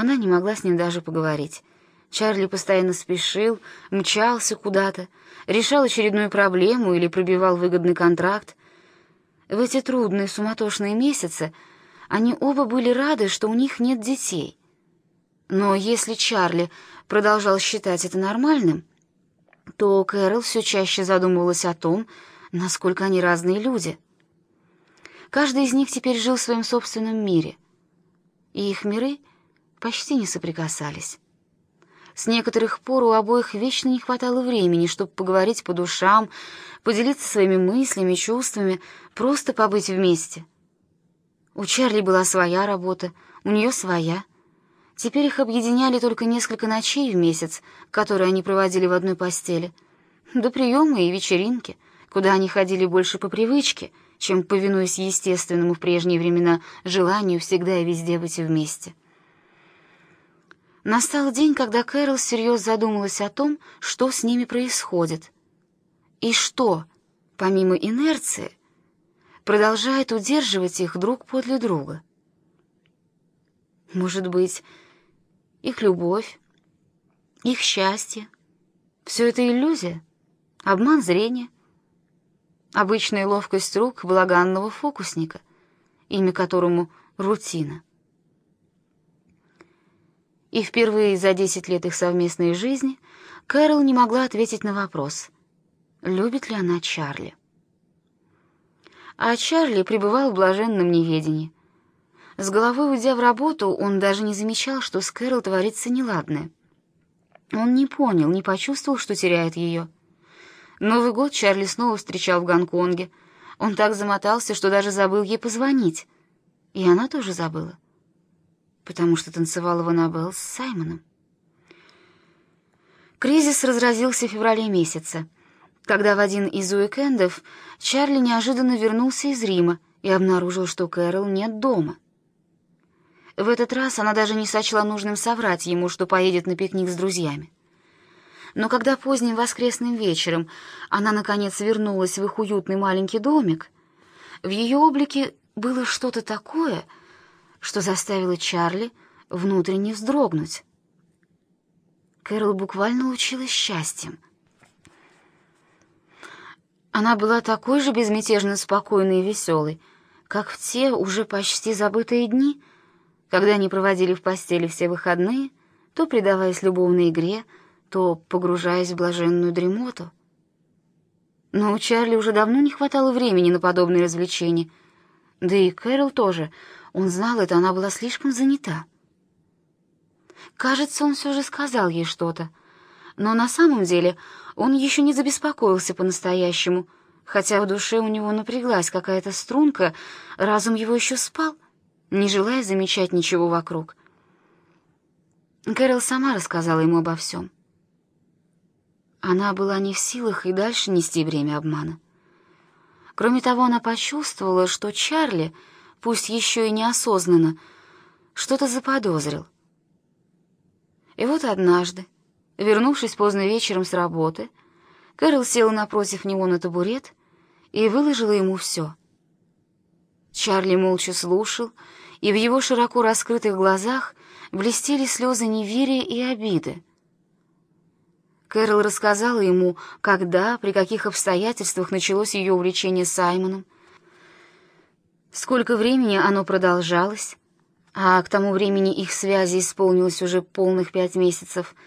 она не могла с ним даже поговорить. Чарли постоянно спешил, мчался куда-то, решал очередную проблему или пробивал выгодный контракт. В эти трудные, суматошные месяцы они оба были рады, что у них нет детей. Но если Чарли продолжал считать это нормальным, то Кэрол все чаще задумывалась о том, насколько они разные люди. Каждый из них теперь жил в своем собственном мире, и их миры почти не соприкасались. С некоторых пор у обоих вечно не хватало времени, чтобы поговорить по душам, поделиться своими мыслями, чувствами, просто побыть вместе. У Чарли была своя работа, у нее своя. Теперь их объединяли только несколько ночей в месяц, которые они проводили в одной постели, до приема и вечеринки, куда они ходили больше по привычке, чем повинуясь естественному в прежние времена желанию всегда и везде быть вместе. Настал день, когда Кэрол всерьез задумалась о том, что с ними происходит. И что, помимо инерции, продолжает удерживать их друг подле друга. Может быть, их любовь, их счастье — все это иллюзия, обман зрения, обычная ловкость рук благанного фокусника, имя которому — рутина — и впервые за десять лет их совместной жизни Кэрол не могла ответить на вопрос, любит ли она Чарли. А Чарли пребывал в блаженном неведении. С головой уйдя в работу, он даже не замечал, что с Кэрол творится неладное. Он не понял, не почувствовал, что теряет ее. Новый год Чарли снова встречал в Гонконге. Он так замотался, что даже забыл ей позвонить. И она тоже забыла потому что танцевала в Аннабелл с Саймоном. Кризис разразился в феврале месяце, когда в один из уикендов Чарли неожиданно вернулся из Рима и обнаружил, что Кэрол нет дома. В этот раз она даже не сочла нужным соврать ему, что поедет на пикник с друзьями. Но когда поздним воскресным вечером она, наконец, вернулась в их уютный маленький домик, в ее облике было что-то такое — что заставило Чарли внутренне вздрогнуть. Кэрол буквально лучилась счастьем. Она была такой же безмятежно спокойной и веселой, как в те уже почти забытые дни, когда они проводили в постели все выходные, то предаваясь любовной игре, то погружаясь в блаженную дремоту. Но у Чарли уже давно не хватало времени на подобные развлечения, да и Кэрол тоже — он знал это, она была слишком занята. Кажется, он все же сказал ей что-то. Но на самом деле он еще не забеспокоился по-настоящему, хотя в душе у него напряглась какая-то струнка, разум его еще спал, не желая замечать ничего вокруг. Кэрол сама рассказала ему обо всем. Она была не в силах и дальше нести бремя обмана. Кроме того, она почувствовала, что Чарли — пусть еще и неосознанно, что-то заподозрил. И вот однажды, вернувшись поздно вечером с работы, Кэрол села напротив него на табурет и выложила ему все. Чарли молча слушал, и в его широко раскрытых глазах блестели слезы неверия и обиды. Кэрол рассказала ему, когда, при каких обстоятельствах началось ее увлечение Саймоном, Сколько времени оно продолжалось, а к тому времени их связи исполнилось уже полных пять месяцев —